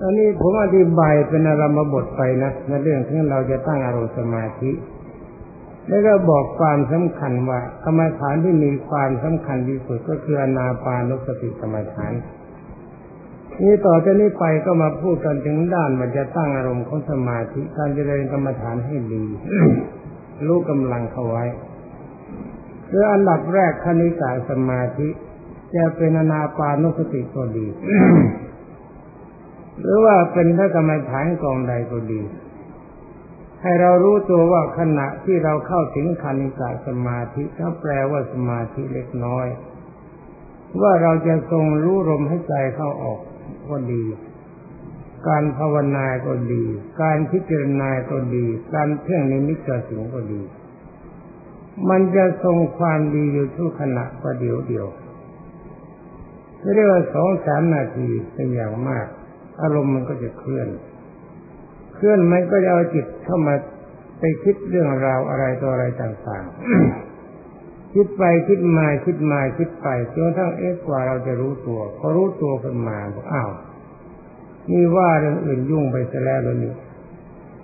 ตอนนี้ผมอธิบายเป็นอารมณ์บทไปนะในเรื่องที่เราจะตั้งอารมณ์สมาธิ แล้วก็บอกความสำคัญว่ากรรมฐานที่มีความสำคัญที่สุดก็คืออนาปานุสติกรรมฐาน นี่ต่อจากนี้ไปก็มาพูดกันถึงด้านมันจะตั้งอารมณ์ของสมาธิการเจริญกรรมฐานให้ดีรู้กำลังเขาไว้คืออันดับแรกคณิกาสมาธิ จะเป็นอนาปานุสติก็ดี หรือว่าเป็นพระกรรมฐานกองใดก็ดี ให้เรารู้ตัวว่าขณะที่เราเข้าถึงคณิกาสมาธิก็แปลว่าสมาธิเล็กน้อย ว่าเราจะทรงรู้ลมให้ใจเข้าออกก็ดี การภาวนาก็ดี การพิจารณาก็ดี การเพ่งนิมิตกสิงก็ดี มันจะทรงความดีอยู่ทุกขณะประเดี๋ยวเดียวเรียกว่าสองสามนาทีเป็นอย่างมาก อารมณ์มันก็จะเคลื่อน เคลื่อนมันก็จะเอาจิตเข้ามาไปคิดเรื่องราวอะไรตัวอะไรต่างๆ คิดไปคิดมาคิดมาคิดไปจนทั้งเอ๊ะกว่าเราจะรู้ตัวพอรู้ตัวขึ้นมาอ้าวนี่ว่าเรื่องอื่นยุ่งไปซะแล้วเลยนี่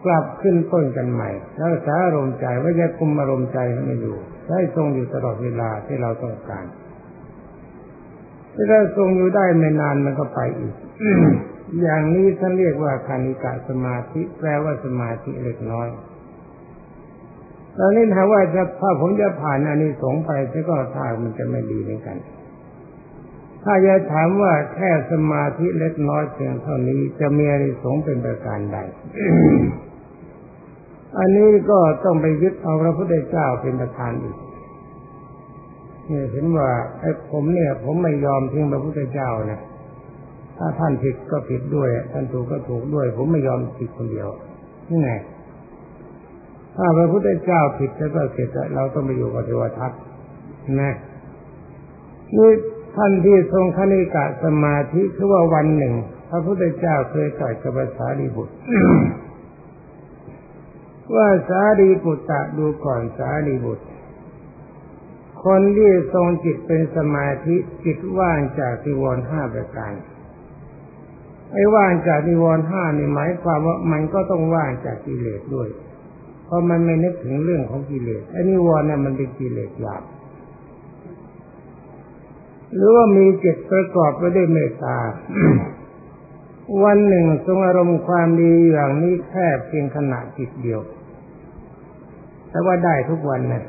กลับขึ้นต้นกันใหม่แล้วสาอารมณ์ใจว่าจะคุมอารมณ์ใจให้อยู่ให้ทรงอยู่ตลอดเวลาที่เราต้องการถ้าทรงอยู่ได้ไม่นานมันก็ไปอีก อย่างนี้ท่านเรียกว่าคานิกะสมาธิ แปลว่าสมาธิเล็กน้อยตอนนี้ถ้าว่าจะถ้าผมจะผ่านอันนี้สงไปก็ท่ามันจะไม่ดีเหมือนกัน ถ้าจะถามว่าแค่สมาธิเล็กน้อยเพียงเท่านี้จะมีอะไรสงเป็นประการใด อันนี้ก็ต้องไปยึดเอาพระพุทธเจ้าเป็นประธานอีกเนี่ยเห็นว่าไอ้ผมเนี่ย ผมไม่ยอมทิ้งพระพุทธเจ้านะ ถ้าท่านผิดก็ผิดด้วย ท่านถูกก็ถูกด้วย ผมไม่ยอมผิดคนเดียวนี่ไงถ้าพระพุทธเจ้าผิดแล้วก็เสร็จเราต้องไปอยู่กับเทวทัตนะนี่ท่านที่ทรงคณิกะสมาธิคือว่าวันหนึ่ง พระพุทธเจ้าเคยตรัสกับสารีบุตรว่าสารีบุตรดูก่อนสารีบุตร คนที่ทรงจิตเป็นสมาธิจิตว่างจากทิวรห้าประการ ไอ้ว่างจากทิวรห้านี่หมายความว่ามันก็ต้องว่างจากกิเลสด้วย เพราะมันไม่นึกถึงเรื่องของกิเลสไอ้นิวรณ์เนี่ยมันเป็นกิเลสหยาบหรือว่ามีจิตประกอบไปด้วยเมตตา วันหนึ่งทรงอารมณ์ความดีอย่างนี้แค่เพียงขณะจิตเดียว แต่ว่าได้ทุกวันนะ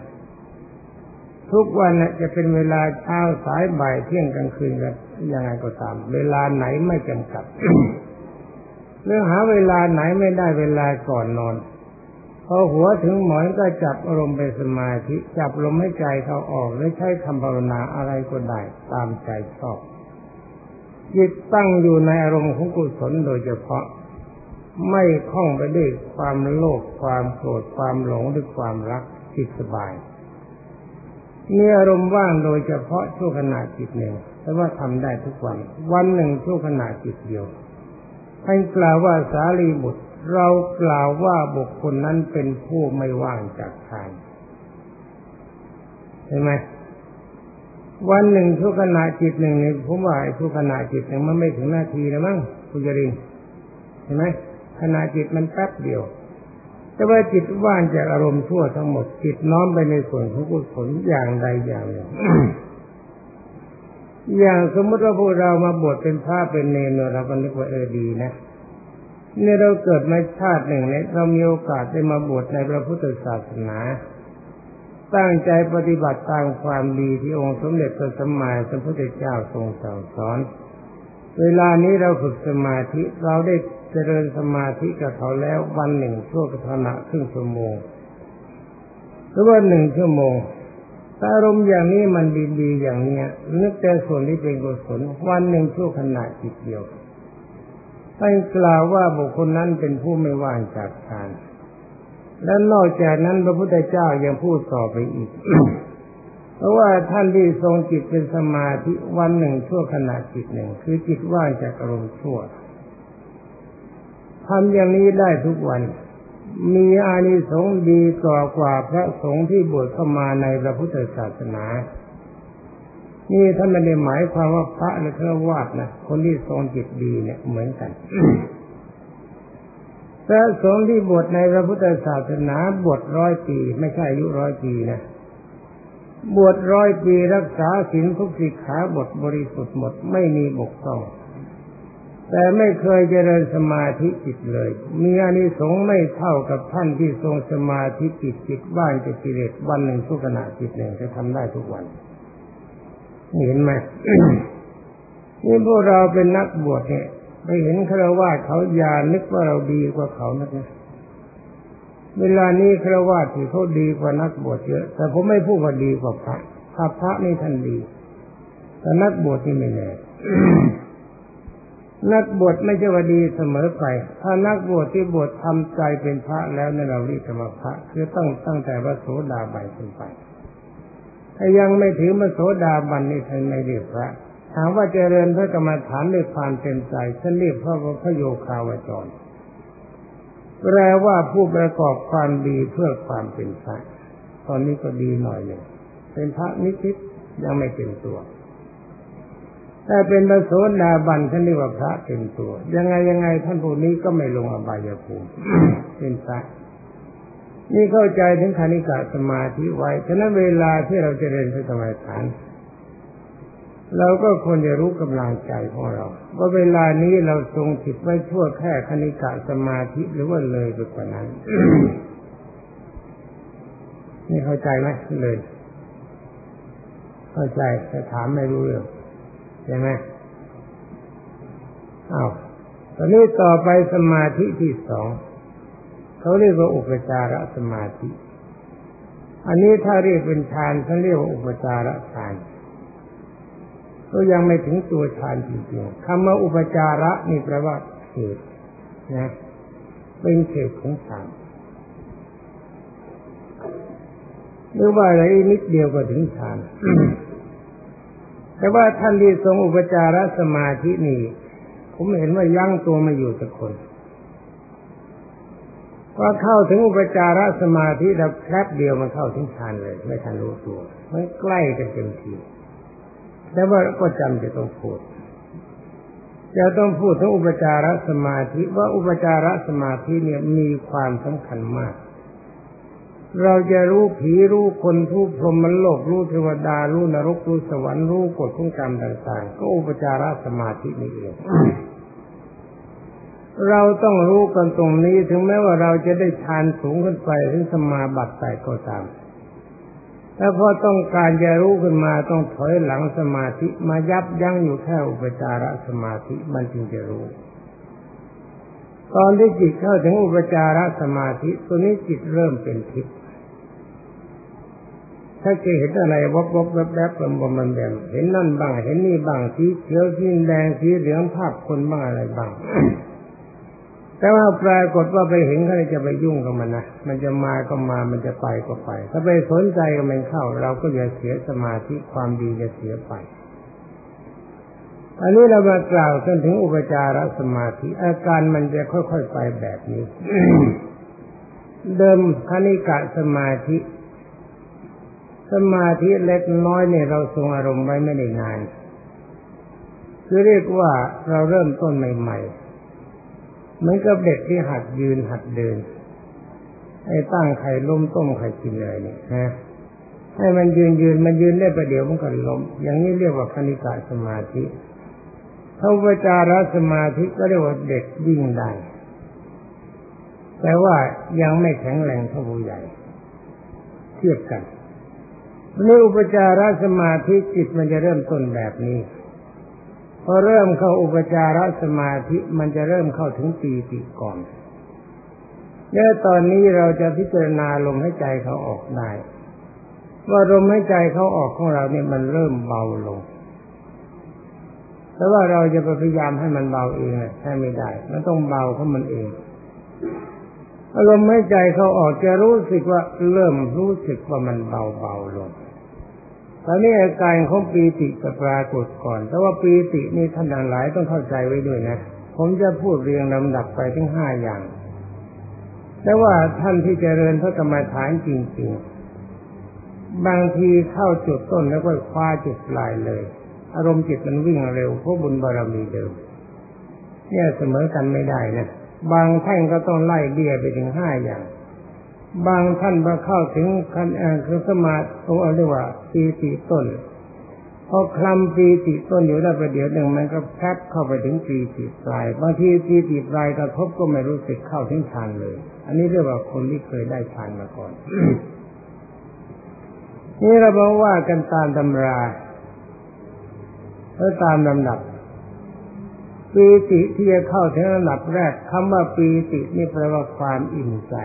ทุกวันน่ะจะเป็นเวลาเช้าสายบ่ายเที่ยงกลางคืนกัน ยังไงก็ตาม เวลาไหนไม่จำกัดเรื่องหาเวลาไหนไม่ได้เวลาก่อนนอน พอหัวถึงหมอนก็จับอารมณ์เป็นสมาธิ จับลมให้ใจเขาออกและใช้คำภาวนาอะไรก็ได้ ตามใจชอบจิตตั้งอยู่ในอารมณ์ของกุศลโดยเฉพาะ ไม่คล้องไปด้วยความโลภความโกรธความหลงหรือความรักจิตสบายมีอารมณ์ว่างโดยเฉพาะชั่วขณะจิตหนึ่ง แต่ว่าทำได้ทุกวัน วันหนึ่งชั่วขณะจิตเดียวท่านกล่าวว่าสารีบุตร เรากล่าวว่าบุคคลนั้นเป็นผู้ไม่ว่างจากทานเห็นไหมวันหนึ่งชั่วขณะจิตหนึ่งเนี่ยผมว่าชั่วขณะจิตหนึ่งมันไม่ถึงนาทีนะมั้งคุณจรินเห็นไหมขณะจิตมันแป๊บเดียว แต่ว่าจิตว่างจากอารมณ์ทั่วทั้งหมดจิตน้อมไปในส่วนของกุศลอย่างใดอย่างหนึ่ง อย่างสมมติว่าพวกเรามาบวชเป็นพระเป็นเนรเราก็นึกว่าเออดีนะเนี่ยเราเกิดมาชาติหนึ่งเนี่ยเรามีโอกาสได้มาบวชในพระพุทธศาสนา ตั้งใจปฏิบัติตามความดีที่องค์สมเด็จพระสัมมาสัมพุทธเจ้าทรงสั่งสอน เวลานี้เราฝึกสมาธิเราได้เจริญสมาธิกับเขาแล้ววันหนึ่งชั่วขณะครึ่งชั่วโมงหรือว่าหนึ่งชั่วโมง อารมณ์อย่างนี้มันดีๆอย่างเนี้ยนึกแต่ส่วนที่เป็นกุศลวันหนึ่งชั่วขณะจิตเดียวท่านกล่าวว่าบุคคลนั้นเป็นผู้ไม่ว่างจากทานและนอกจากนั้นพระพุทธเจ้ายังพูดต่อไปอีก เพราะว่าท่านที่ทรงจิตเป็นสมาธิวันหนึ่งชั่วขณะจิตหนึ่ง คือจิตว่างจากอารมณ์ชั่วทำอย่างนี้ได้ทุกวัน มีอานิสงส์ดีกว่ากว่าพระสงฆ์ที่บวชเข้ามาในพระพุทธศาสนา นี่ท่านไม่ได้หมายความว่าพระหรือฆราวาสนะคนที่ทรงจิตดีเนี่ยเหมือนกัน พระสงฆ์ที่บวชในพระพุทธศาสนาบวชร้อยปี ไม่ใช่อายุร้อยปีนะบวชร้อยปีรักษาศีลทุกสิกขาบทบริสุทธิ์หมดไม่มีบกพร่อง แต่ไม่เคยเจริญสมาธิจิตเลย มีอานิสงส์ไม่เท่ากับท่านที่ทรงสมาธิจิตจิตบ้านจะกิเลสวันหนึ่งทุกขณะจิตหนึ่งจะทำได้ทุกวันเห็นไหมนี่พวกเราเป็นนักบวชเนี่ยไปเห็นคารวะเขาอย่านึกว่าเราดีกว่าเขานักนะเวลานี้คารวะที่เขาดีกว่านักบวชเยอะ แต่ผมไม่พูดว่าดีกว่าพระถ้าพระนี่ท่านดีแต่นักบวชนี่ไม่แน่ นักบวชไม่ใช่ว่าดีเสมอไป ถ้านักบวชที่บวชทำใจเป็นพระแล้วนั่นเราเรียกว่าพระคือต้องตั้งแต่ว่าโสดาบันขึ้นไป ถ้ายังไม่ถือมาโสดาบันนี่ท่านไม่เรียกพระ ถามว่าเจริญพระกรรมฐานด้วยความเต็มใจฉันเรียกพระว่าพระโยคาวจร แปลว่าผู้ประกอบความดีเพื่อความเป็นพระ ตอนนี้ก็ดีหน่อยหนึ่งเป็นพระนิดๆยังไม่เต็มตัว ถ้าเป็นพระโสดาบันท่านเรียกว่าพระเต็มตัว ยังไงยังไงท่านผู้นี้ก็ไม่ลงอบายภูมิเป็นพระนี่เข้าใจถึงคณิกาสมาธิไว้ฉะนั้นเวลาที่เราจะเรียนพระธรรมฐาน เราก็ควรจะรู้กำลังใจของเรา ว่าเวลานี้เราทรงจิตไว้ชั่วแค่คณิกาสมาธิหรือว่าเลยไปกว่านั้น นี่เข้าใจไหมเลย เข้าใจแต่ถามไม่รู้เรื่อง ช่ไหมอ้าวตอนนี้ต่อไปสมาธิที่สองเขาเรียกว่าอุปจารสมาธิ อันนี้ถ้าเรียกเป็นฌานเขาเรียกว่าอุปจารฌานก็ยังไม่ถึงตัวฌานจริงๆคำว่าอุปจาระนี่แปลว่าเขตนะเป็นเขตของฌานหรือว่าอะไรนิดเดียวก็ถึงฌาน แต่ว่าท่านที่ทรงอุปจารสมาธินี่ ผมเห็นว่ายั่งตัวมาอยู่สักคนพอเข้าถึงอุปจารสมาธิแล้วแป๊บเดียวมันเข้าถึงฌานเลย ไม่ทันรู้ตัวมันใกล้กันเต็มทีแต่ว่าก็จำจะต้องพูดจะต้องพูดถึงอุปจารสมาธิว่าอุปจารสมาธิเนี่ยมีความสำคัญมาก เราจะรู้ผีรู้คนรู้พรหมโลกรู้เทวดารู้นรกรู้สวรรค์รู้กฎของกรรมต่างๆ ก็อุปจารสมาธินี่เองเราต้องรู้กันตรงนี้ถึงแม้ว่าเราจะได้ฌานสูงขึ้นไปถึงสมาบัติใดก็ตามแต่พอต้องการจะรู้ขึ้นมาต้องถอยหลังสมาธิมายับยั้งอยู่แค่อุปจารสมาธิมันจึงจะรู้ ตอนที่จิตเข้าถึงอุปจารสมาธิตัวนี้จิตเริ่มเป็นทิพย์ ถ้าจะเห็นอะไรวบวบแวบแวบลมมันแบบเห็นนั่นบ้างเห็นนี่บ้างสีเขียวสีแดงสีเหลืองภาพคนบ้างอะไรบ้าง แต่ว่าปรากฏว่าไปเห็นเขาจะไปยุ่งกับมันนะมันจะมาก็มามันจะไปก็ไป ถ้าไปสนใจกับมันเข้า เราก็จะเสียสมาธิความดีจะเสียไปอันนี้เรามากล่าวกันถึงอุปจารสมาธิ อาการมันจะค่อยๆไปแบบนี้ เดิมคณิกะสมาธิ สมาธิเล็กน้อยเนี่ยเราทรงอารมณ์ไว้ไม่ได้นานคือเรียกว่าเราเริ่มต้นใหม่ๆเหมือนกับเด็กที่หัดยืนหัดเดินไอ้ตั้งไข่ล้มต้มไข่กินเลยเนี่ยนะให้มันยืนยืนมันยืนได้ประเดี๋ยวมันก็ล้ม อย่างนี้เรียกว่าคณิกาสมาธิถ้าวจารสมาธิก็เรียกว่าเด็กวิ่งได้ แต่ว่ายังไม่แข็งแรงเท่าผู้ใหญ่ เทียบกัน นี่ออุปจารสมาธิจิตมันจะเริ่มต้นแบบนี้ พอเริ่มเข้าอุปจารสมาธิมันจะเริ่มเข้าถึงปีติก่อนและตอนนี้เราจะพิจารณาลมให้ใจเขาออกได้ ว่าลมให้ใจเขาออกของเราเนี่ยมันเริ่มเบาลงแต่ว่าเราจะพยายามให้มันเบาเองใช่ไม่ได้ มันต้องเบาเพราะมันเอง อารมณ์ให้ใจเขาออกจะรู้สึกว่าเริ่มรู้สึกว่ามันเบาเบาลงตอนนี้อาการของปีติจะปรากฏก่อน แต่ว่าปีตินี่ท่านหลายต้องเข้าใจไว้ด้วยนะ ผมจะพูดเรียงลำดับไปทั้งห้าอย่าง แต่ว่าท่านที่เจริญพระกรรมฐานจริงๆ บางทีเข้าจุดต้นแล้วก็คว้าจุดปลายเลย อารมณ์จิตมันวิ่งเร็วเพราะบุญบารมีเดิม เนี่ยเสมอกันไม่ได้นะ บางท่านก็ต้องไล่เบี้ยไปถึงห้าอย่าง บางท่านพอเข้าถึงขั้นคือสมาธิเรียกว่าปีติต้นพอคลำปีติต้นอยู่ได้ประเดี๋ยวหนึ่งมันก็แพบเข้าไปถึงปีติปลายบางทีปีติปลายกระทบก็ไม่รู้สึกเข้าถึงฌานเลย อันนี้เรียกว่าคนที่เคยได้ฌานมาก่อนนี่เราบอกว่ากันตามตำราแลวตามลำดับ ปีติที่จะเข้าถึงระดับแรกคำว่าปีตินี่แปลว่าความอิ่มใจ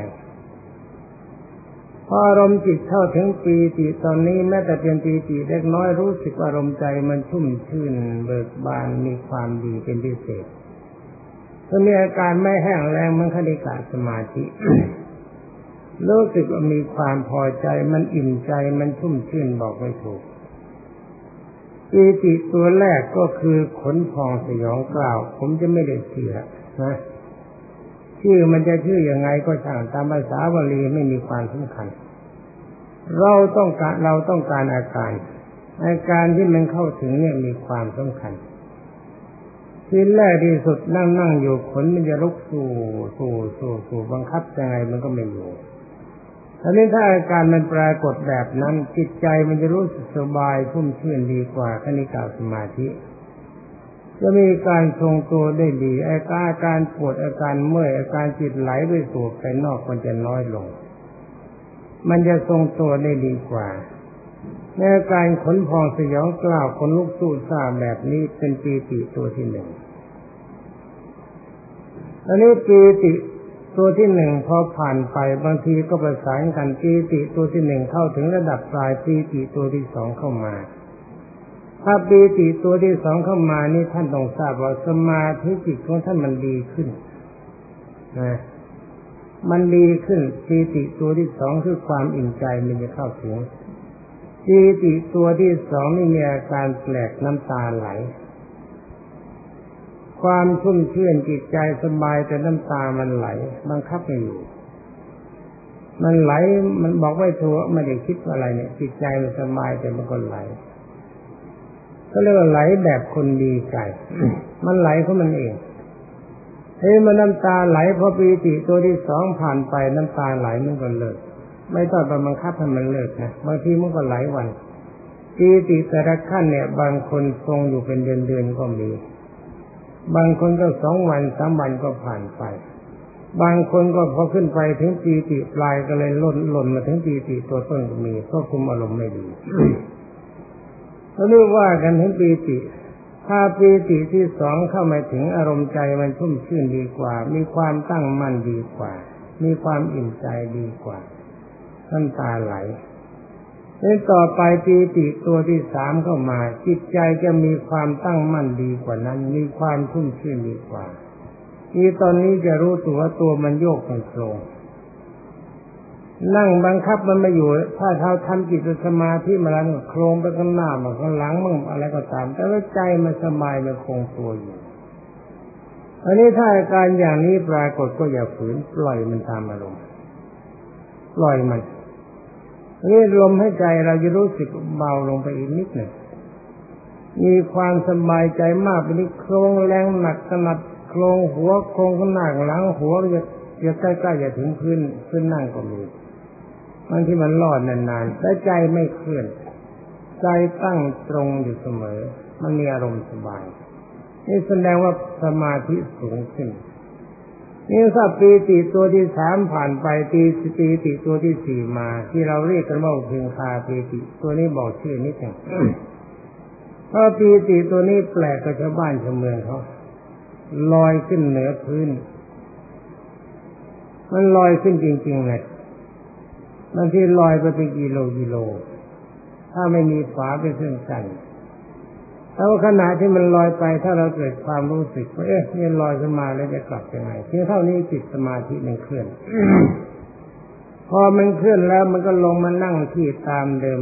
พออารมณ์จิตเข้าถึงปีติตอนนี้แม้แต่เป็นปีติเล็กน้อยรู้สึกอารมณ์ใจมันชุ่มชื่นเบิกบานมีความดีเป็นพิเศษถ้ามีอาการไม่แห้งแรงมันคณิกาสมาธิรู้สึกว่ามีความพอใจมันอิ่มใจมันชุ่มชื่นบอกไม่ถูก ปีติตัวแรกก็คือขนพองสยองกล่าว ผมจะไม่ได้เสียนะชื่อมันจะชื่ออยังไงก็ช่างตามภาษาบาลีไม่มีความสำคัญ เราต้องการเราต้องการอาการ อาการที่มันเข้าถึงเนี่ยมีความสำคัญทีแรกที่สุดนั่งนั่งอยู่ขนมันจะลุกสู่สู่สู่สู่บังคับยังไงมันก็ไม่อยู่ ทีนี้ถ้าอาการมันปรากฏแบบนั้น จิตใจมันจะรู้สึกสบายพุ่มชื่นดีกว่าคณิกาสมาธิ จะมีการทรงตัวได้ดีอาการอาการปวดอาการเมื่อยอาการจิตไหลไปสู่ภายนอกมันจะน้อยลง มันจะทรงตัวได้ดีกว่าในอาการขนพองสยองกล้าวขนลุกสู้ซาแบบนี้เป็นปีติตัวที่หนึ่งอันนี้ปีติ ตัวที่หนึ่งพอผ่านไปบางทีก็ประสานกันปีติตัวที่หนึ่งเข้าถึงระดับปลายปีติตัวที่สองเข้ามา ถ้าปีติตัวที่สองเข้ามานี่ท่านต้องทราบว่าสมาธิจิตของท่านมันดีขึ้นนะมันดีขึ้นปีติตัวที่สองคือความอิ่มใจมันจะเข้าถึงปีติตัวที่สองนี่มีอาการแปลกน้ำตาไหล ความชุ่มชื่นจิตใจสบายแต่น้ำตามันไหล บังคับไม่อยู่ มันไหลมันบอกไว้ถูกไม่ได้คิดอะไรเนี่ย จิตใจมันสบายแต่มันก็ไหล ก็เรียกว่าไหลแบบคนดีใจ มันไหลเพราะมันเองเฮ้ยมันน้ำตาไหลพอปีติตัวที่สองผ่านไปน้ำตาไหลมันก็เลิก ไม่ต้องไปบังคับให้มันเลิกนะบางทีมันก็ไหลวันปีติแต่ละขั้นเนี่ย บางคนทรงอยู่เป็นเดือนเดือนก็มี บางคนก็สองวันสามวันก็ผ่านไป บางคนก็พอขึ้นไปถึงปีติปลายก็เลยล่นหล่นมาถึงปีติตัวต้นก็มีก็คุมอารมณ์ไม่ดีเขาเรียกว่ากันถึงปีติ ถ้าปีติที่สองเข้ามาถึงอารมณ์ใจมันชุ่มชื่นดีกว่า มีความตั้งมั่นดีกว่า มีความอิ่มใจดีกว่าน้ำตาไหล แล้วต่อไปปีติตัวที่สามเข้ามา จิตใจจะมีความตั้งมั่นดีกว่านั้น มีความชุ่มชื่นดีกว่า นี่ตอนนี้จะรู้ตัวตัวมันโยกมันโครงนั่งบังคับมันไม่อยู่ ถ้าเขาทำจิตสมาธิมาแล้วโครงไปข้างหน้ามาข้างหลังมั่งอะไรก็ตาม แต่ว่าใจมันสบายมันคงตัวอยู่อันนี้ถ้าอาการอย่างนี้ปรากฏก็อย่าฝืนปล่อยมันตามอารมณ์ปล่อยมัน นี่ลมให้ใจเราจะรู้สึกเบาลงไปอีกนิดหนึ่งมีความสบายใจมากไปนี้โครงแรงหนักขนาดโครงหัวโครงข้างหน้าหลังหัวจะจะใกล้ๆจะถึงพื้นพื้นนั่งก็มีบางที่มันรอดนานๆแต่ใจไม่เคลื่อน ใจตั้งตรงอยู่เสมอ มันมีอารมณ์สบาย นี่แสดงว่าสมาธิสูงขึ้น นี่ถ้าปีติตัวที่สามผ่านไปปีปีติตัวที่สี่มา ที่เราเรียกกันว่าเพียงคาปีติตัวนี้บอกชื่อนิดหนึ่งเพราะปีติตัวนี้แปลกกับชาวบ้านชาวเมืองเขาลอยขึ้นเหนือพื้น มันลอยขึ้นจริงๆเลยบางทีลอยไปเป็นกิโลกิโล ถ้าไม่มีฝาเป็นเส้นกัน แต่ว่าขณะที่มันลอยไปถ้าเราเกิดความรู้สึกว่าเอ๊ะนี่ลอยขึ้นมาแล้วจะกลับยังไงเพียงเท่านี้จิตสมาธิมันเคลื่อนพอมันเคลื่อนแล้วมันก็ลงมานั่งที่ตามเดิม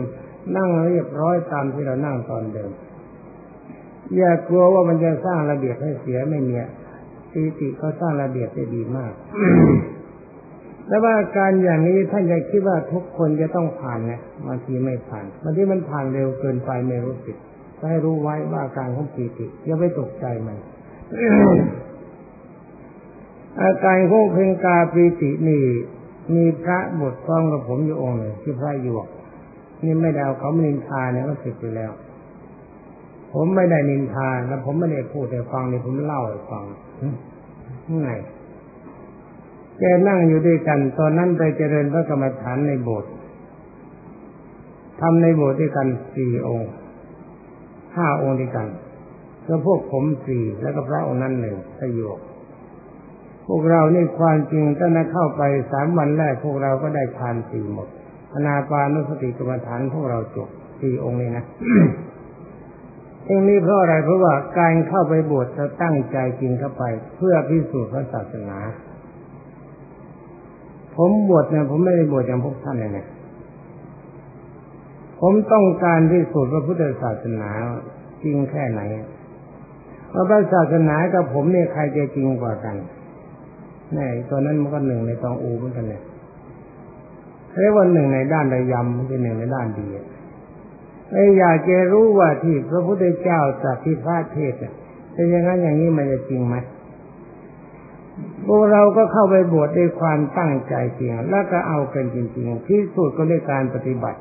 นั่งเรียบร้อยตามที่เรานั่งตอนเดิม อย่ากลัวว่ามันจะสร้างระเบียบให้เสียไม่เมียปีติเขาสร้างระเบียบได้ดีมากแต่ว่าการอย่างนี้ท่านจะคิดว่าทุกคนจะต้องผ่านเนี่ยบางทีไม่ผ่านบางทีมันผ่านเร็วเกินไปไม่รู้สึก ให้รู้ไว้ว่าการของปีติอย่าไปตกใจมัน อาการของเพลงกาปีตินี่ มีพระบทฟ้องกับผมอยู่องค์หนึ่งที่พระหยวก นี่ไม่ได้เอาเขานินทาเนี่ยก็เสร็จไปแล้ว ผมไม่ได้นินทาแล้วผมไม่ได้พูดให้ฟังนี่ผมเล่าให้ฟังไงแกนั่งอยู่ด้วยกัน ตอนนั้นไปเจริญพระกรรมฐานในโบสถ์ทำในโบสถ์ด้วยกันสี่องค์ ห้าองค์ด้วยกันก็พวกผมสี่แล้วก็พระองค์นั้นหนึ่งประโยคพวกเรานี่ความจริงตั้งแต่เข้าไปสามวันแรกพวกเราก็ได้ทานสี่หมดอนาปานุสติกรรมฐานพวกเราจบสี่องค์นี้นะตรงนี้เพราะอะไรเพราะว่าการเข้าไปบวชเราตั้งใจจริงเข้าไป เพื่อพิสูจน์พระศาสนา ผมบวชเนี่ยผมไม่ได้บวชอย่างพวกท่านเลยนะ ผมต้องการพิสูจน์พระพุทธศาสนาจริงแค่ไหนว่าพระศาสนากับผมเนี่ยใครจะจริงกว่ากันนี่ตอนนั้นมันก็หนึ่งในตองอูเหมือนกันเนี่ยเรียกว่าหนึ่งในด้านใดยำไม่ใช่หนึ่งในด้านดีไอ้อยากจะรู้ว่าที่พระพุทธเจ้าตรัสที่พระเทศเนี่ยเป็นอย่างนั้นอย่างนี้มันจะจริงไหมพวกเราก็เข้าไปบวชด้วยความตั้งใจจริง แล้วก็เอากันจริงๆที่สุดก็ด้วยการปฏิบัติ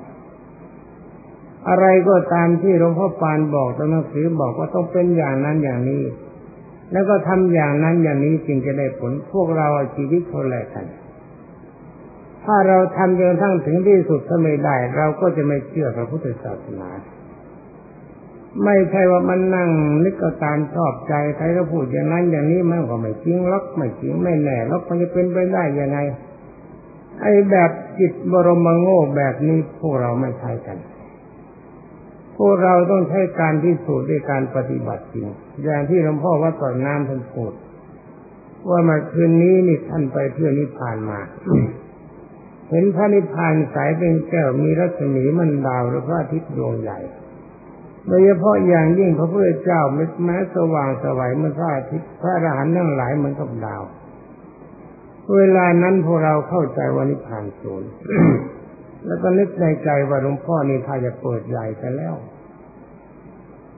อะไรก็ตามที่หลวงพ่อปานบอกตอนหนังสือบอกว่าต้องเป็นอย่างนั้นอย่างนี้ แล้วก็ทำอย่างนั้นอย่างนี้จึงจะได้ผลพวกเราชีวิตคนแรกกัน ถ้าเราทำจนทั้งถึงที่สุดถ้าไม่ได้ เราก็จะไม่เชื่อพระพุทธศาสนา ไม่ใช่ว่ามันนั่งนึกก็ตามชอบใจใครก็พูดอย่างนั้นอย่างนี้มันก็ไม่จริงล็อกไม่จริงไม่แน่ล็อกมันจะเป็นไปได้ยังไงไอ้แบบจิตบรมโง่แบบนี้พวกเราไม่ใช่กัน พวกเราต้องใช้การพิสูจน์ด้วยการปฏิบัติจริง อย่างที่หลวงพ่อว่าต่อนน้ำท่านพูดว่ามาคืนนี้นี่ท่านไปเพื่อนิพพานมา เห็นพระนิพพานสายเป็นแก้วมีรัศมีมันดาวหรือพระอาทิตย์ดวงใหญ่โดยเฉพาะอย่างยิ่งพระพุทธเจ้าแม้สว่างสวัยเมือนพระอาทิตย์พระอรหันต์ทั้งหลายเหมือนกับดาว เวลานั้นพวกเราเข้าใจว่านิพพานศูนย์ แล้วก็นึกในใจว่าหลวงพ่อนี่ถ้าจะเปิดใหญ่กันแล้ว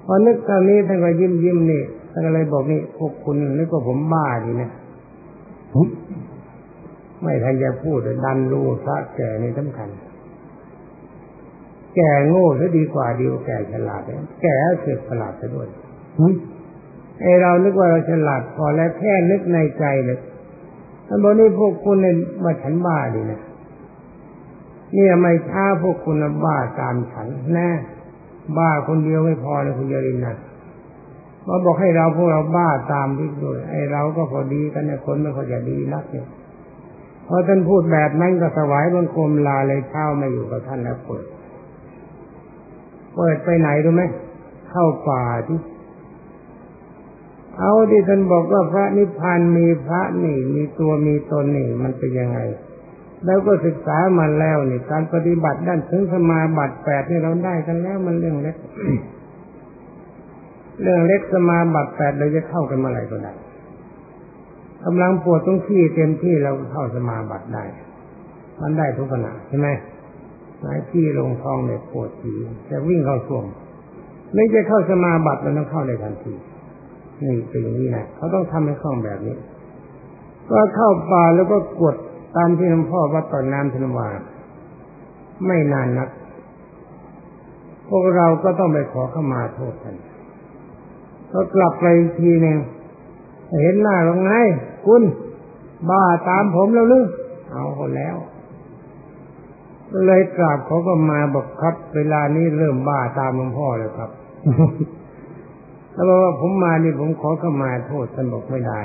พอนึกตอนนี้ท่านก็ยิ้มยิ้มนี่ท่านก็เลยบอกนี่พวกคุณนึกว่าผมบ้าดีนะไม่ทันจะพูดดันรู้พระแก่นี่สำคัญ แก่โง่ซะดีกว่าดีกว่าแก่ฉลาดแก่เสือกฉลาดซะด้วยไอเรานึกว่าเราฉลาดพอแล้วแค่นึกในใจเลยท่านบอกนี่พวกคุณเนี่ยมาฉันบ้าดีนะ เนี่ยไม่ช้าพวกคุณบ้าตามฉันแน่บ้าคนเดียวไม่พอเลยคุณยรินนะมาบอกให้เราพวกเราบ้าตามที่ด้วยไอ้เราก็พอดีกันเนี่ยคนไม่ค่อยจะดีนักเนี่ยพอท่านพูดแบบนั้นก็สวายบังคมลาเลยเช้ามาอยู่กับท่านแล้วเปิดเปิดไปไหนรู้ไหมเข้าป่าที่เอาที่ท่านบอกว่าพระนิพพานมีพระนี่มีตัวมีตนนี่มันเป็นยังไง แล้วก็ศึกษามาแล้วนี่การปฏิบัติด้านถึงสมาบัติแปดนี่เราได้กันแล้วมันเรื่องเล็ก เรื่องเล็กสมาบัติแปดเราจะเข้ากันเมื่อไหร่ก็ได้กำลังปวดตรงที่เต็มที่เราเข้าสมาบัติได้ มันได้ทุกขณะใช่ไหมหายที่ลงท้องเนี่ยปวดทีจะวิ่งเข้าส่วมไม่จะเข้าสมาบัติมันต้องเข้าได้ทันทีนี่เป็นอย่างนี้นะเขาต้องทำให้คล่องแบบนี้ ก็เข้าป่าแล้วก็กด ตามที่หลวงพ่อว่าตอนน้ำธนวาไม่นานนัก พวกเราก็ต้องไปขอเข้ามาโทษกันก็กลับไปอีกทีหนึ่งเห็นหน้าว่าไงคุณ บ้าตามผมแล้วหรือเอาคนแล้วเลยกราบเขาก็มาบอกครับ เวลานี้เริ่มบ้าตามหลวงพ่อแล้วครับแล้วบอกว่าผมมานี่ผมขอเข้ามาโทษท่านบอกไม่ได้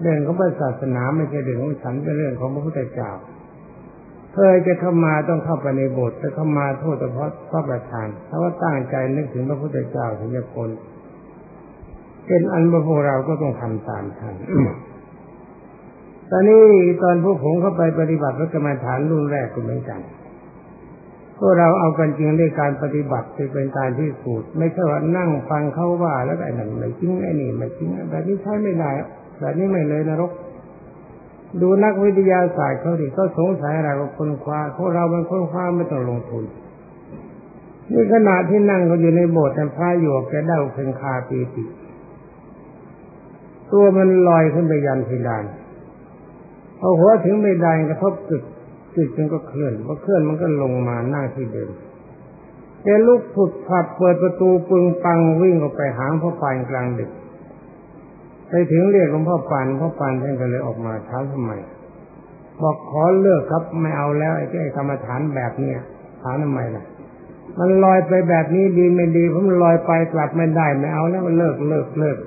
เรื่องของศาสนาไม่ใช่เรื่องของฉันเป็นเรื่องของพระพุทธเจ้าเคยจะเข้ามาต้องเข้าไปในโบสถ์จะเข้ามาโทษเฉพาะพระประธานถ้าว่าตั้งใจนึกถึงพระพุทธเจ้าถึงจะพ้นเป็นอันว่าพวกเราก็ต้องทำตามท่านตอนนี้ตอนพวกผมเข้าไปปฏิบัติพระกรรมฐานรุ่นแรกก็เหมือนกันพวกเราเอากันจริงในการปฏิบัติจะเป็นการที่สูตรไม่ใช่ว่านั่งฟังเขาว่าแล้วไอ้นั่นไม่จริงไอ้นี่ไม่จริงแบบนี้ใช้ไม่ได้ แบบนี้ไม่เลยนรก ดูนักวิทยาศาสตร์เขาดิเขาสงสัยอะไรกับคนคว้าพวกเราเป็นคนคว้าไม่ต้องลงทุน นี่ขณะที่นั่งเขาอยู่ในโบสถ์แต่พระอยู่แกได้เพ่งคาปีติตัวมันลอยขึ้นไปยันเพดานพอหัวถึงไม่ได้กระทบจุดจุดมันก็เคลื่อนพอเคลื่อนมันก็ลงมาหน้าที่เดิมแกลุกผุดผัดเปิดประตูปึงปังวิ่งออกไปหางพ่อปานกลางดึก ไปถึงเรียกหลวงพ่อปานพ่อปานท่านก็เลยออกมาถามทำไมบอกขอเลิกครับไม่เอาแล้วไอ้กรรมฐานแบบเนี้ยถามทำไมล่ะ มันลอยไปแบบนี้ดีไม่ดีผมลอยไปกลับไม่ได้ไม่เอาแล้วเลิกเลิกเลิก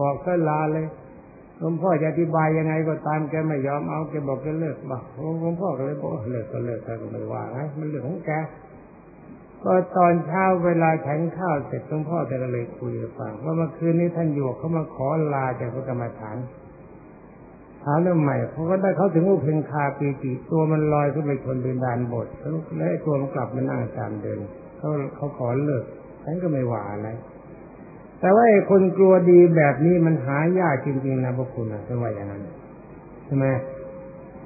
บอกก็ลาเลยหลวงพ่อจะอธิบายยังไงก็ตามแกไม่ยอมเอาแกบอกแกเลิกบอกหลวงพ่อก็เลยบอกเลิกก็เลิกแกก็ไม่ว่าไงมันเรื่องของแก ก็ตอนเช้าเวลาฉันข้าวเสร็จหลวงพ่อจะเลยคุยฟังว่าเมื่อคืนนี้ท่านอยู่เขามาขอลาจากพระกรรมฐานถามเรื่องใหม่เขาก็ได้เขาถึงอุเพงคาปีติตัวมันลอยขึ้นไปชนดินดานบทแล้วตัวมันกลับมานั่งจามเดินเขาเขาขอเลิกฉันก็ไม่ว่าอะไรแต่ว่าไอ้คนกลัวดีแบบนี้มันหายากจริงๆนะพวกคุณนะจะว่าอย่างนั้นใช่ไหม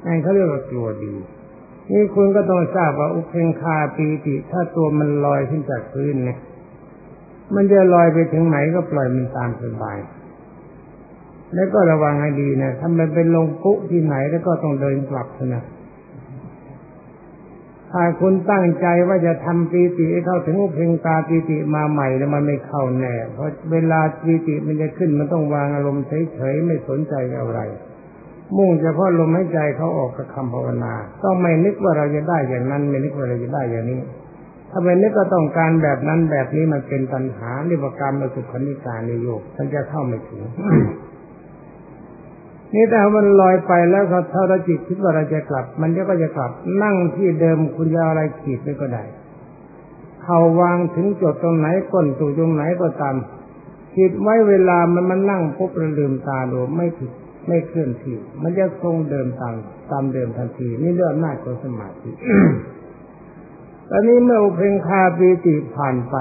นั่นเขาเรียกว่ากลัวดี นี่คุณก็ต้องทราบว่าอุเพงคาปีติ ถ้าตัวมันลอยขึ้นจากพื้นเนี่ยมันจะลอยไปถึงไหนก็ปล่อยมันตามสบาย แล้วก็ระวังให้ดีนะถ้ามันเป็นลงกุที่ไหนแล้วก็ต้องเดินกลับนะถ้าคุณตั้งใจว่าจะทำปีติให้เข้าถึงอุเพงตาปีติมาใหม่แล้วมันไม่เข้าแน่ เพราะเวลาปีติมันจะขึ้นมันต้องวางอารมณ์เฉยๆไม่สนใจอะไร มุ่งเฉพาะลมหายใจเขาออกกับคำภาวนา ต้องไม่นึกว่าเราจะได้อย่างนั้น ไม่นึกว่าเราจะได้อย่างนี้ถ้าไม่นึกก็ต้องการแบบนั้นแบบนี้มันเป็นปัญหาเรียกว่ากรรมมาสุขนิการในโยกท่านจะเข้าไม่ถึงนี่แต่มันลอยไปแล้วก็ถ้าเราจิตคิดว่าเราจะกลับ มันก็จะกลับ นั่งที่เดิมคุณจะอะไรขีดไม่ก็ได้เขาวางถึงจุดตรงไหนก้นสู่ตรงไหนก็ตามคิดไว้เวลามันมันนั่งปุ๊บเราลืมตาดูไม่ผิด ไม่เคลื่อนที่ มันจะคงเดิมตามตามเดิมทันที นี่เรื่องหน้าของสมาธิตอนนี้เมื่อเพงคาปีติผ่านไป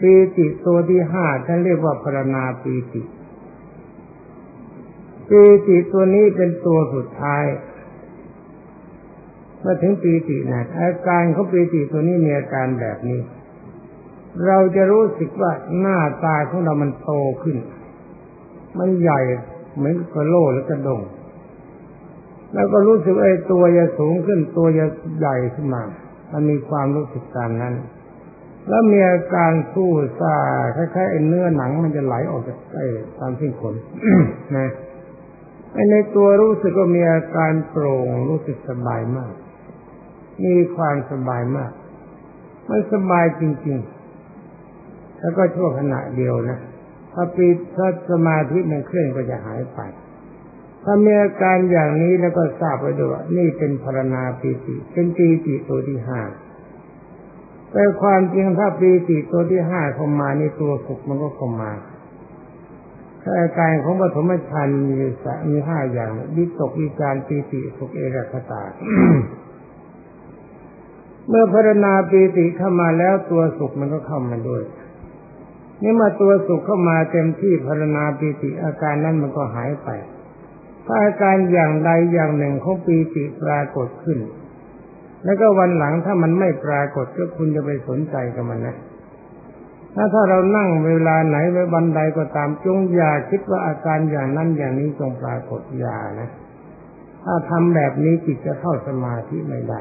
ปีติตัวที่ห้าท่านเรียกว่าพรณาปีติปีติตัวนี้เป็นตัวสุดท้ายเมื่อถึงปีตินะอาการของปีติตัวนี้มีอาการแบบนี้ เราจะรู้สึกว่าหน้าตาของเรามันโตขึ้น มันใหญ่ เหมือนกระโลหรือกระดง แล้วก็รู้สึกไอ้ตัวจะสูงขึ้นตัวจะใหญ่ขึ้นมา มันมีความรู้สึกตามนั้น แล้วมีอาการสู้ซาคล้ายๆไอ้เนื้อหนังมันจะไหลออกจากไอ้ตามที่ขนนะในตัวรู้สึกก็มีอาการโปร่งรู้สึกสบายมาก มีความสบายมาก มันสบายจริง ๆ แล้วก็ชั่วขณะเดียวนะ ถ้าปีถ้าสมาธิมันเคลื่อนก็จะหายไป ถ้ามีอาการอย่างนี้แล้วก็ทราบไปด้วยว่านี่เป็นพรณาปีติเป็นปีติตัวที่ห้าแต่ความจริงถ้าปีติตัวที่ห้าเข้ามาในตัวสุขมันก็เข้ามาอาการของปฐมฌานมีสมีห้าอย่างวิตกวิจารปีติสุขเอกคตาเมื่อพารณาปีติเข้ามาแล้วตัวสุขมันก็เข้ามาด้วย นี่มาตัวสุขเข้ามาเต็มที่พารณาปีติอาการนั้นมันก็หายไป ถ้าอาการอย่างใดอย่างหนึ่งของปีติปรากฏขึ้น แล้วก็วันหลังถ้ามันไม่ปรากฏก็คุณจะไปสนใจกับมันนะถ้าถ้าเรานั่งเวลาไหนไว้บันไดก็ตามจงอย่าคิดว่าอาการอย่างนั้นอย่างนี้จงปรากฏอย่านะ ถ้าทำแบบนี้จิตจะเข้าสมาธิไม่ได้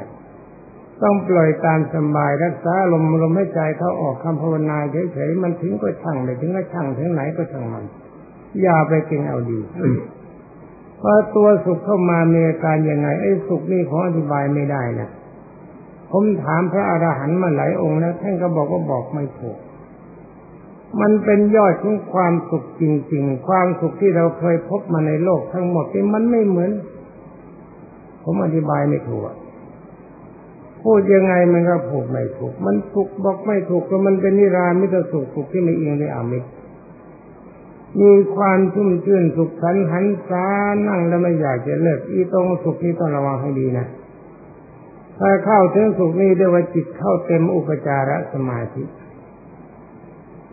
ต้องปล่อยตามสบายรักษาลมลมให้ใจเขาออกคำภาวนาเฉยๆมันถึงก็ช่างเลยถึงก็ช่างถึงไหนก็ช่างมัน อย่าไปเก่งเอาดีพอตัวสุขเข้ามามีอาการยังไงไอ้สุขนี่ขออธิบายไม่ได้นะผมถามพระอรหันต์มาหลายองค์แล้วท่านก็บอกว่าบอกไม่ถูก มันเป็นยอดของความสุขจริง ๆ ความสุขที่เราเคยพบมาในโลกทั้งหมดที่มันไม่เหมือน ผมอธิบายไม่ถูก พูดยังไงมันก็พูดไม่ถูก มันถูกบอกไม่ถูกก็มันเป็นนิรามิตสุขสุขที่ไม่เอียงในอามิตรมีความชุ่มชื่นสุขสันหันษานั่งแล้วไม่อยากจะเลิกอีตรงสุขนี้ต้องระวังให้ดีนะถ้าเข้าถึงสุขนี้เรียกว่าจิตเข้าเต็มอุปจารสมาธิ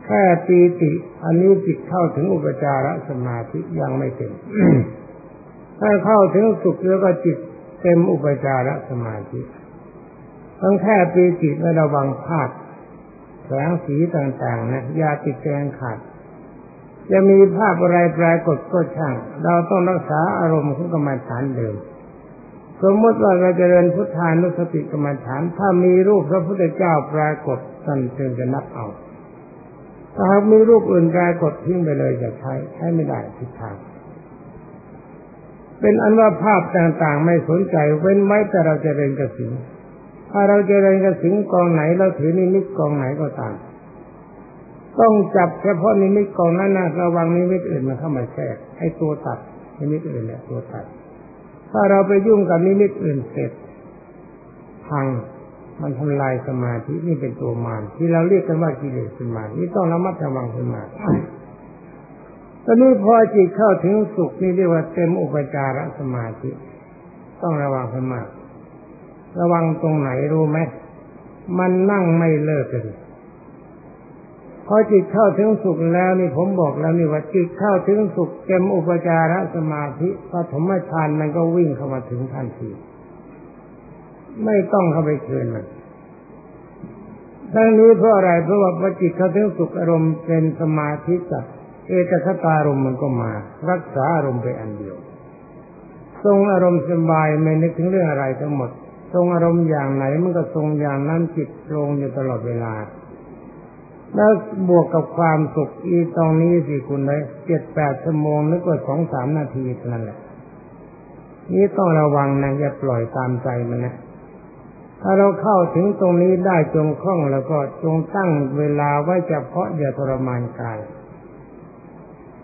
แค่ปีติอันนี้จิตเข้าถึงอุปจารสมาธิยังไม่เต็มถ้าเข้าถึงสุขแล้วก็จิตเต็มอุปจารสมาธิ ต้องแค่ปีจิตและระวังพลาดแสงสีต่างๆนะยาติดแกงขาด จะมีภาพอะไรปรากฏก็ช่าง เราต้องรักษาอารมณ์ของกรรมฐานเดิม สมมติว่าเราจะเรียนพุทธานุสติกรรมฐาน ถ้ามีรูปพระพุทธเจ้าปรากฏนั่นจึงจะนับเอา ถ้าหากมีรูปอื่นปรากฏทิ้งไปเลยจะใช้ใช้ไม่ได้ทิศทางเป็นอันว่าภาพต่างๆไม่สนใจเว้นไว้แต่เราจะเรียนกระสิง ถ้าเราจะเรียนกสิณกองไหนเราถือนิมิตกองไหนก็ตาม ต้องจับเฉพาะนิมิตกองนั้นนะระวังนิมิตอื่นมาเข้ามาแทรกให้ตัวตัดนิมิตอื่นเนี่ยตัวตัด ถ้าเราไปยุ่งกับนิมิตอื่นเสร็จพังมันทำลายสมาธินี่เป็นตัวมารที่เราเรียกกันว่ากิเลสสมาธินี่ต้องระมัดระวังสมาธิตอนนี้พอจิตเข้าถึงสุขนี่เรียกว่าเต็มอุปจารสมาธิ ต้องระวังสมาธิ ระวังตรงไหนรู้ไหมมันนั่งไม่เลิกเลยพอจิตเข้าถึงสุขแล้วนี่ผมบอกแล้วนี่ว่าจิตเข้าถึงสุขเต็มอุปจารสมาธิปฐมฌานมันก็วิ่งเข้ามาถึงทันที ไม่ต้องเข้าไปเชิญมันทั้งนี้เพราะอะไรเพราะว่าพอจิตเข้าถึงสุขอารมณ์เป็นสมาธิจัดเอกคตารมณ์มันก็มา รักษาอารมณ์ไปอันเดียว ทรงอารมณ์สบายไม่นึกถึงเรื่องอะไรทั้งหมด ทรงอารมณ์อย่างไหนมันก็ทรงอย่างนั้นจิตตรงอยู่ตลอดเวลา แล้วบวกกับความสุขอีตรงนี้สิคุณเลยเจ็ดแปดชั่วโมงนึกว่าสองสามนาทีเท่านั้นแหละนี่ต้องระวังนะอย่าปล่อยตามใจมันนะถ้าเราเข้าถึงตรงนี้ได้จงคล่องแล้วก็จงตั้งเวลาไว้เฉพาะอย่าทรมานกาย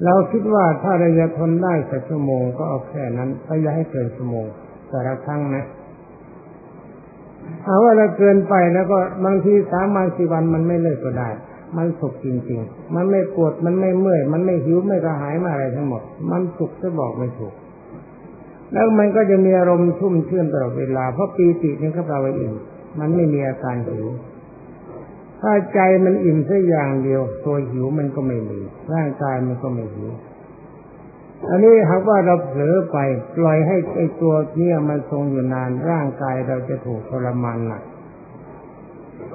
เราคิดว่าถ้าเราจะทนได้สักชั่วโมงก็เอาแค่นั้นก็อย่าให้เกินชั่วโมงแต่ละครั้งนะ เอาว่าเราเกินไปแล้วก็บางทีสามวันสี่วันมันไม่เลิกก็ได้ มันสุขจริง ๆ มันไม่ปวดมันไม่เมื่อย มันไม่หิวไม่กระหายมาอะไรทั้งหมด มันสุขจะบอกไม่ถูก แล้วมันก็จะมีอารมณ์ชุ่มชื่นตลอดเวลา เพราะปีตินี่ก็แปลว่าอิ่มมันไม่มีอาการหิวถ้าใจมันอิ่มแค่อย่างเดียวตัวหิวมันก็ไม่มีร่างกายมันก็ไม่หิว อันนี้หากว่าเราเผลอไปปล่อยให้ไอตัวเนี้ยมันทรงอยู่นานร่างกายเราจะถูกทรมานหนัก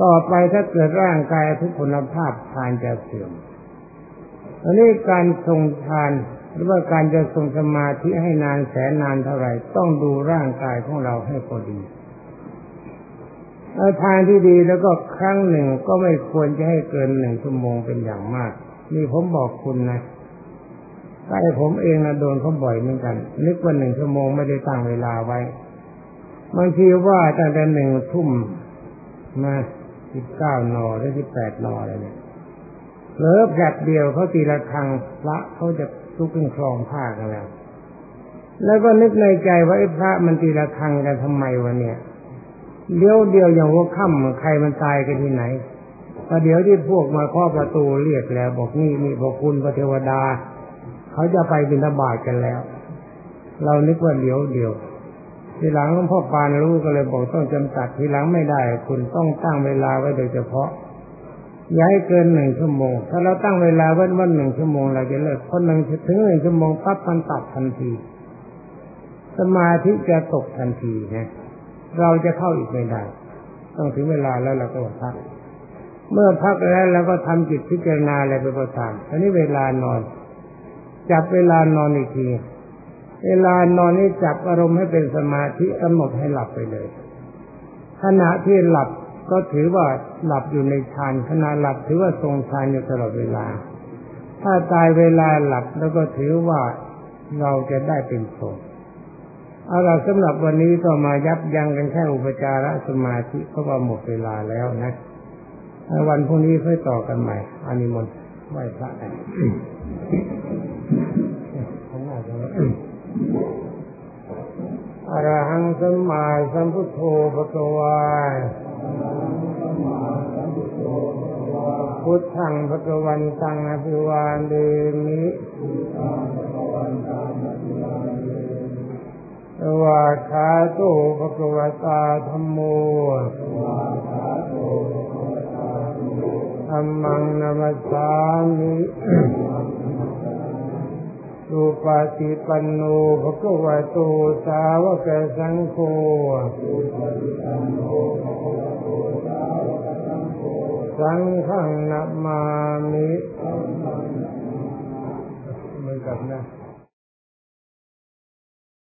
ต่อไปถ้าเกิดร่างกายทุกคุณภาพทานจะเสื่อมอันนี้การทรงทานหรือว่าการจะทรงสมาธิให้นานแสนนานเท่าไหร่ ต้องดูร่างกายของเราให้พอดีทานที่ดีแล้วก็ครั้งหนึ่งก็ไม่ควรจะให้เกินหนึ่งชั่วโมงเป็นอย่างมาก นี่ผมบอกคุณนะ ใต้ผมเองนะโดนเขาบ่อยเหมือนกัน นึกว่าหนึ่งชั่วโมงไม่ได้ตั้งเวลาไว้บางทีว่าตั้งแต่หนึ่งทุ่มมาสิบเก้านอหรือสิบแปดนออะไรเนี่ยเหลือแผลเดียวเขาตีละครังพระเขาจะลุกขึ้นคลองผ้ากันแล้ว แล้วก็นึกในใจว่าไอ้พระมันตีละครังกันทำไมวะเนี่ยเดียวเดียวอย่างว่าค่ำใครมันตายกันที่ไหนพอเดี๋ยวที่พวกมาเคาะประตูเรียกแล้ว บอกนี่นี่พอกคุณพระเทวดา เขาจะไปบิณฑบาตกันแล้ว เรานึกว่าเดียวเดียว ทีหลังหลวงพ่อปานรู้ก็เลยบอกต้องจำกัดทีหลังไม่ได้ คุณต้องตั้งเวลาไว้โดยเฉพาะ ย้ายเกินหนึ่งชั่วโมง ถ้าเราตั้งเวลาไว้วันหนึ่งชั่วโมงเราจะเลิกคนหนึ่งถึงหนึ่งชั่วโมงปั๊บมันตัดทันที สมาธิจะตกทันทีนะเราจะเข้าอีกไม่ได้ต้องถึงเวลาแล้วเราก็พัก เมื่อพักแล้วเราก็ทำจิตพิจารณาอะไรไปก็ตามอันนี้เวลานอน จับเวลานอนอีกที เวลานอนนี่จับอารมณ์ให้เป็นสมาธิกำหนดให้หลับไปเลย ขณะที่หลับก็ถือว่าหลับอยู่ในฌานขณะหลับถือว่าทรงฌานอยู่ตลอดเวลา ถ้าตายเวลาหลับแล้วก็ถือว่าเราจะได้เป็นโสดเอาล่ะสำหรับวันนี้ก็มายับยั้งกันแค่อุปจารสมาธิเพราะว่าหมดเวลาแล้วนะวันพรุ่งนี้ค่อยต่อกันใหม่อานิมนต์ไหว้พระกัน อรหังสัมมาสัมพุทโธภควาพุทธังภควันตังอภิวานเดมิสวาคาโตภควตาธรรมโมธรรมังนามัสสามิ สุปฏิปันโนภะคะวะโตสาวกสังโฆสังฆังนะมามิเหมือนกับนะ